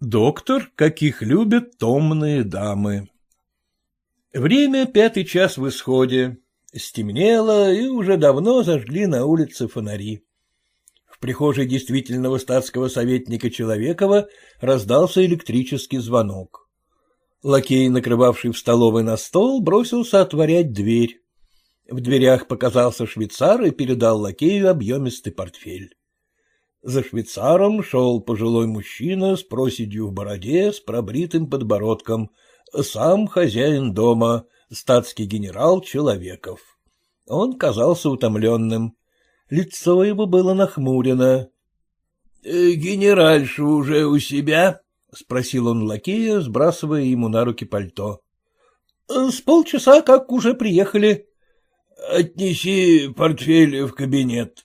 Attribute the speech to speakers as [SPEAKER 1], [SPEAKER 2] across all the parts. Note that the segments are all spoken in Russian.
[SPEAKER 1] Доктор, каких любят томные дамы. Время пятый час в исходе. Стемнело, и уже давно зажгли на улице фонари. В прихожей действительного статского советника Человекова раздался электрический звонок. Лакей, накрывавший в столовой на стол, бросился отворять дверь. В дверях показался швейцар и передал лакею объемистый портфель. За швейцаром шел пожилой мужчина с проседью в бороде, с пробритым подбородком, сам хозяин дома, статский генерал Человеков. Он казался утомленным. Лицо его было нахмурено. «Э, — Генеральша уже у себя? — спросил он лакея, сбрасывая ему на руки пальто. — С полчаса как уже приехали. — Отнеси портфель в кабинет.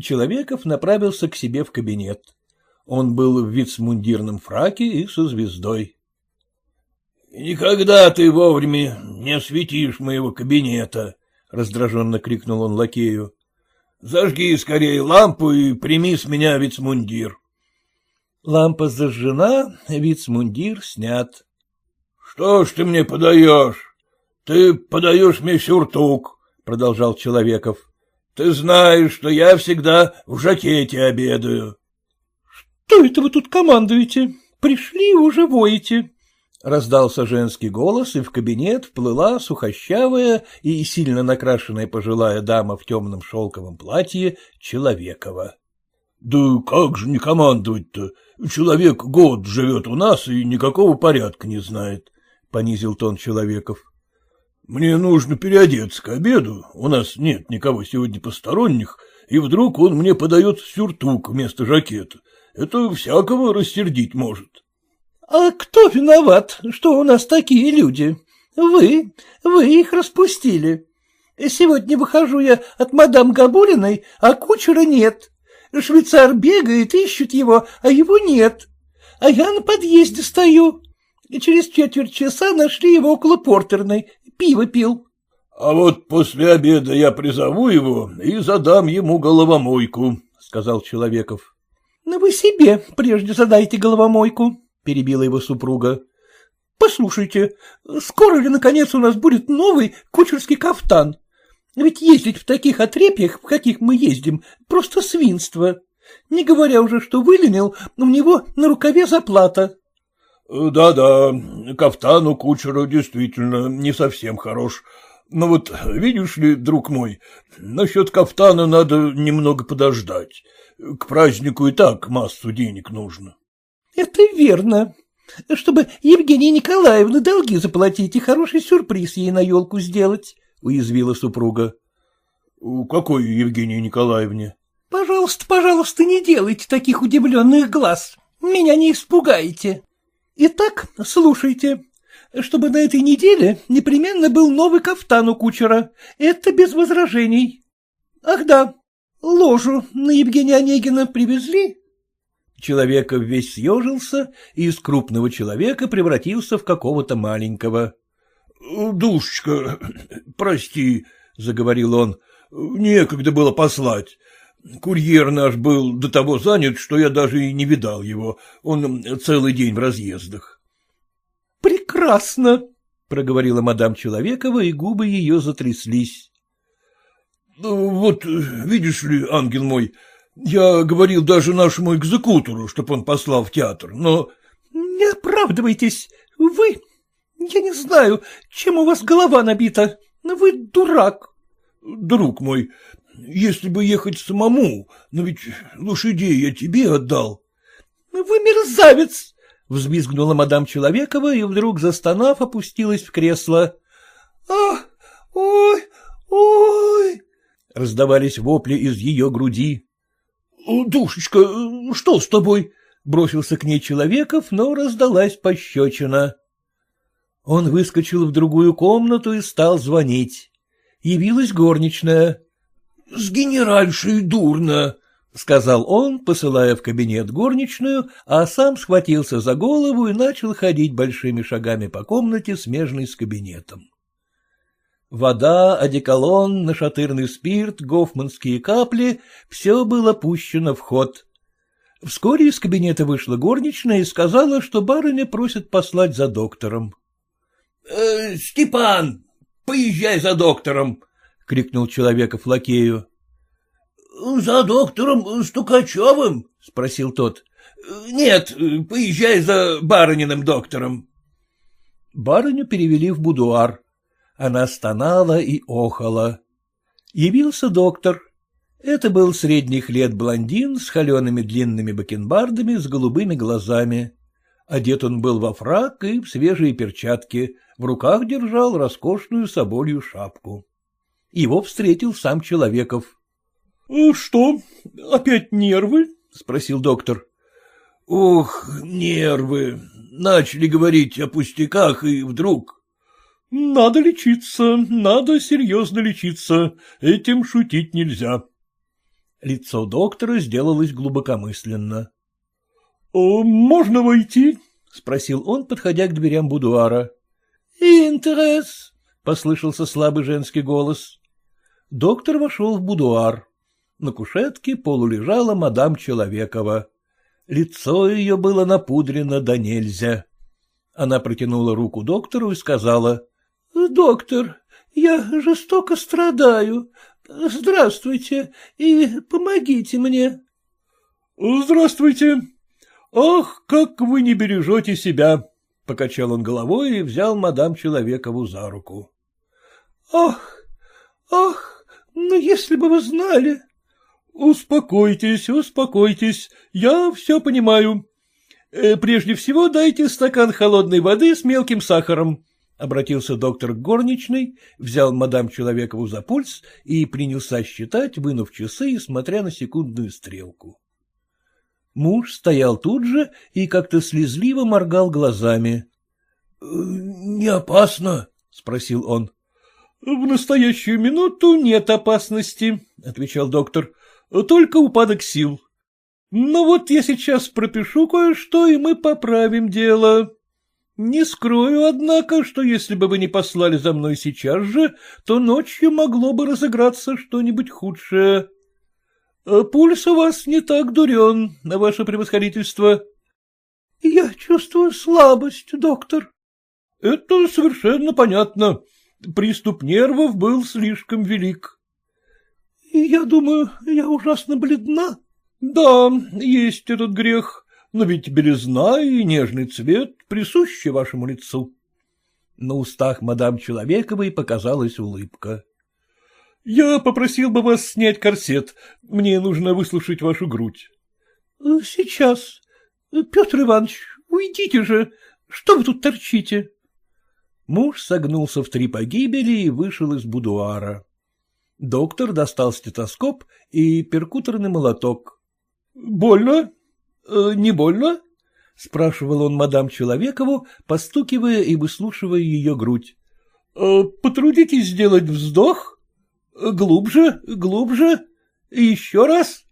[SPEAKER 1] Человеков направился к себе в кабинет. Он был в вицмундирном фраке и со звездой. — Никогда ты вовремя не осветишь моего кабинета, — раздраженно крикнул он лакею. — Зажги скорее лампу и прими с меня вицмундир.
[SPEAKER 2] — Лампа зажжена, вицмундир снят.
[SPEAKER 1] — Что ж ты мне подаешь? Ты подаешь мне сюртук, — продолжал Человеков. — Ты знаешь, что я всегда в жакете обедаю.
[SPEAKER 2] — Что это вы тут командуете? Пришли и уже воете. Раздался женский голос, и в кабинет вплыла сухощавая и сильно накрашенная пожилая дама в темном шелковом платье Человекова.
[SPEAKER 1] — Да как же не командовать-то? Человек год живет у нас и никакого порядка не знает, — понизил тон Человеков. — Мне нужно переодеться к обеду, у нас нет никого сегодня посторонних, и вдруг он мне подает сюртук вместо жакета. Это всякого рассердить может.
[SPEAKER 2] — А кто виноват, что у нас такие люди? Вы, вы их распустили. Сегодня выхожу я от мадам Габулиной, а кучера нет. Швейцар бегает, ищет его, а его нет. А я на подъезде стою. И через четверть часа нашли его около портерной. Пиво пил.
[SPEAKER 1] — А вот после обеда я призову его и задам ему головомойку, — сказал Человеков.
[SPEAKER 2] — Ну вы себе прежде задайте головомойку, — перебила его супруга. — Послушайте, скоро ли, наконец, у нас будет новый кучерский кафтан? Ведь ездить в таких отрепьях, в каких мы ездим, просто свинство. Не говоря уже, что выленил, у него на рукаве заплата.
[SPEAKER 1] Да — Да-да, кафтан у кучера действительно не совсем хорош. Но вот, видишь ли, друг мой, насчет кафтана надо немного подождать. К празднику и так массу денег нужно.
[SPEAKER 2] — Это верно. Чтобы Евгении Николаевне долги заплатить и хороший сюрприз ей на елку сделать уязвила супруга.
[SPEAKER 1] — Какой Евгении Николаевне?
[SPEAKER 2] — Пожалуйста, пожалуйста, не делайте таких удивленных глаз. Меня не испугаете. Итак, слушайте. Чтобы на этой неделе непременно был новый кафтан у кучера. Это без возражений. Ах да, ложу на Евгения Онегина привезли? Человеков весь съежился и из крупного человека превратился в какого-то маленького.
[SPEAKER 1] — Душечка, прости, — заговорил он, — некогда было послать. Курьер наш был до того занят, что я даже и не видал его. Он целый день в разъездах.
[SPEAKER 2] — Прекрасно, — проговорила мадам Человекова, и губы ее затряслись.
[SPEAKER 1] — Вот, видишь ли, ангел мой, я говорил даже нашему экзекутору, чтоб он послал в театр, но...
[SPEAKER 2] — Не оправдывайтесь, вы я не знаю, чем у вас голова набита, но вы дурак.
[SPEAKER 1] Друг мой, если бы ехать самому, но ведь лошадей я тебе отдал.
[SPEAKER 2] Вы мерзавец! — взвизгнула мадам Человекова и, вдруг застонав, опустилась в кресло. — Ах, ой, ой! — раздавались вопли из ее груди.
[SPEAKER 1] — Душечка, что с тобой?
[SPEAKER 2] — бросился к ней Человеков, но раздалась пощечина. Он выскочил в другую комнату и стал звонить. Явилась горничная.
[SPEAKER 1] — С генеральшей дурно, — сказал он, посылая в кабинет горничную,
[SPEAKER 2] а сам схватился за голову и начал ходить большими шагами по комнате, смежной с кабинетом. Вода, одеколон, нашатырный спирт, гофманские капли — все было пущено в ход. Вскоре из кабинета вышла горничная и сказала, что барыня просит послать за доктором.
[SPEAKER 1] «Э, — Степан, поезжай за доктором! — крикнул человеков лакею. — За доктором Стукачевым? — спросил тот. — Нет, поезжай за барыниным доктором.
[SPEAKER 2] Барыню перевели в будуар. Она стонала и охала. Явился доктор. Это был средних лет блондин с холеными длинными бакенбардами с голубыми глазами. Одет он был во фрак и в свежие перчатки, в руках держал роскошную соболью шапку. Его встретил сам Человеков. — Что, опять нервы? — спросил доктор.
[SPEAKER 1] — Ух, нервы. Начали говорить о пустяках, и вдруг...
[SPEAKER 2] — Надо лечиться, надо серьезно лечиться, этим шутить нельзя. Лицо доктора сделалось глубокомысленно. — Можно войти? — спросил он, подходя к дверям будуара. — Интерес, — послышался слабый женский голос. Доктор вошел в будуар. На кушетке полулежала мадам Человекова. Лицо ее было напудрено до нельзя. Она протянула руку доктору и сказала. — Доктор, я жестоко страдаю. Здравствуйте и помогите мне. — Здравствуйте. Ах, как вы не бережете себя! — покачал он головой и взял мадам Человекову за руку. — Ах, ах! Ну, если бы вы знали. — Успокойтесь, успокойтесь, я все понимаю. Э, прежде всего дайте стакан холодной воды с мелким сахаром. Обратился доктор к горничной, взял мадам Человекову за пульс и принялся считать, вынув часы и смотря на секундную стрелку. Муж стоял тут же и как-то слезливо моргал глазами. — Не опасно? — спросил он. — В настоящую минуту нет опасности, — отвечал доктор, — только упадок сил. Но вот я сейчас пропишу кое-что, и мы поправим дело. Не скрою, однако, что если бы вы не послали за мной сейчас же, то ночью могло бы разыграться что-нибудь худшее. Пульс у вас не так дурен, ваше превосходительство. — Я чувствую слабость, доктор. — Это совершенно понятно. Приступ нервов был слишком велик. — Я думаю, я ужасно бледна. — Да, есть этот грех, но ведь белизна и нежный цвет присущи вашему лицу. На устах мадам Человековой показалась улыбка. — Я попросил бы вас снять корсет. Мне нужно выслушать вашу грудь. — Сейчас. Петр Иванович, уйдите же. Что вы тут торчите? Муж согнулся в три погибели и вышел из будуара. Доктор достал стетоскоп и перкуторный молоток. — Больно? Э, не больно? — спрашивал он мадам Человекову, постукивая и выслушивая ее грудь. «Э, — Потрудитесь сделать вздох. Глубже, глубже. Еще раз.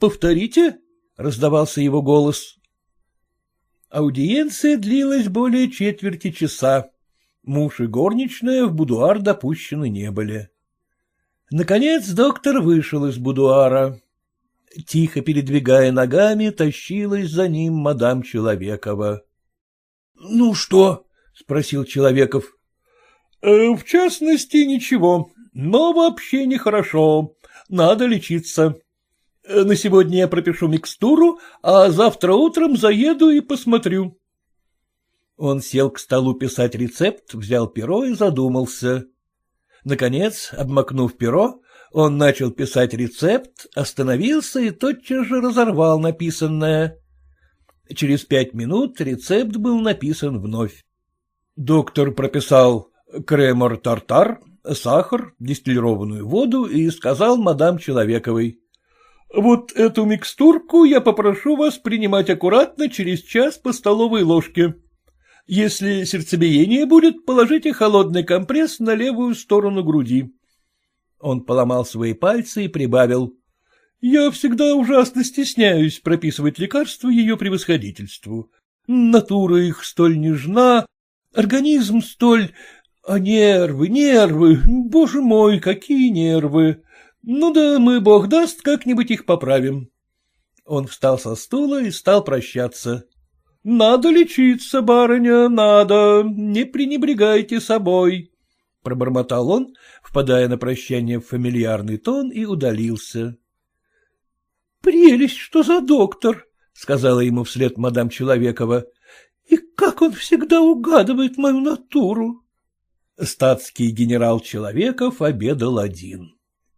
[SPEAKER 2] Повторите, — раздавался его голос. Аудиенция длилась более четверти часа. Муж и горничная в будуар допущены не были. Наконец доктор вышел из будуара. Тихо передвигая ногами, тащилась за ним мадам Человекова. — Ну что? — спросил Человеков. «Э, — В частности, ничего, но вообще нехорошо. Надо лечиться. Э, на сегодня я пропишу микстуру, а завтра утром заеду и посмотрю. Он сел к столу писать рецепт, взял перо и задумался. Наконец, обмакнув перо, он начал писать рецепт, остановился и тотчас же разорвал написанное. Через пять минут рецепт был написан вновь. Доктор прописал кремор-тартар, сахар, дистиллированную воду и сказал мадам Человековой. — Вот эту микстурку я попрошу вас принимать аккуратно через час по столовой ложке. Если сердцебиение будет, положите холодный компресс на левую сторону груди. Он поломал свои пальцы и прибавил. — Я всегда ужасно стесняюсь прописывать лекарства ее превосходительству. Натура их столь нежна, организм столь... А нервы, нервы, боже мой, какие нервы! Ну да мы, бог даст, как-нибудь их поправим.
[SPEAKER 1] Он встал со стула и стал прощаться. — Надо лечиться, барыня, надо, не пренебрегайте собой, — пробормотал он, впадая на прощание в фамильярный тон, и удалился.
[SPEAKER 2] — Прелесть, что за доктор, — сказала ему вслед мадам Человекова, — и как он всегда угадывает мою натуру.
[SPEAKER 1] Статский генерал Человеков обедал один.